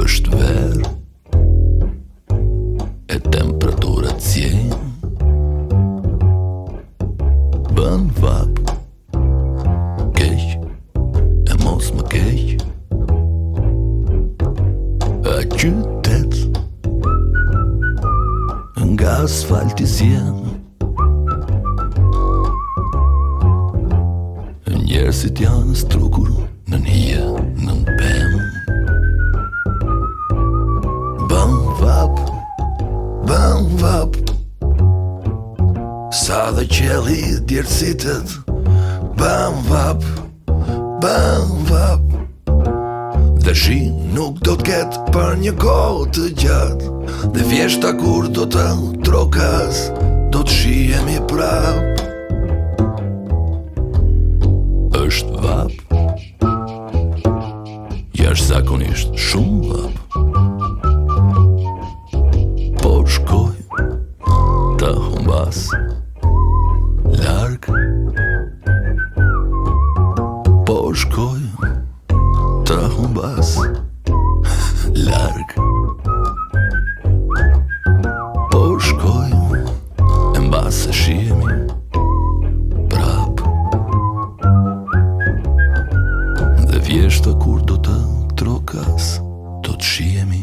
është verë E temperaturat ziejnë Bën vap Keq E mos më keq ah qytet Nga asfalti zien Njerëzit janë strukur nën hije nën pemë Bën vapë, bën vapë Sa dhe qielli djersitet Bën vapë, bën vapë Bën vapë Dhe shi nuk do të ketë për një kohë të gjatë Dhe vjeshta kur do të trokasë Do të shihemi prapë është vapë Jashtëzakonisht shumë vapë Po shkoj Të humbas Larg Po shkoj Të humbas Larg Po shkoj E mbase shihemi Prapë Dhe vjeshta kur do të trokasë Do të shihemi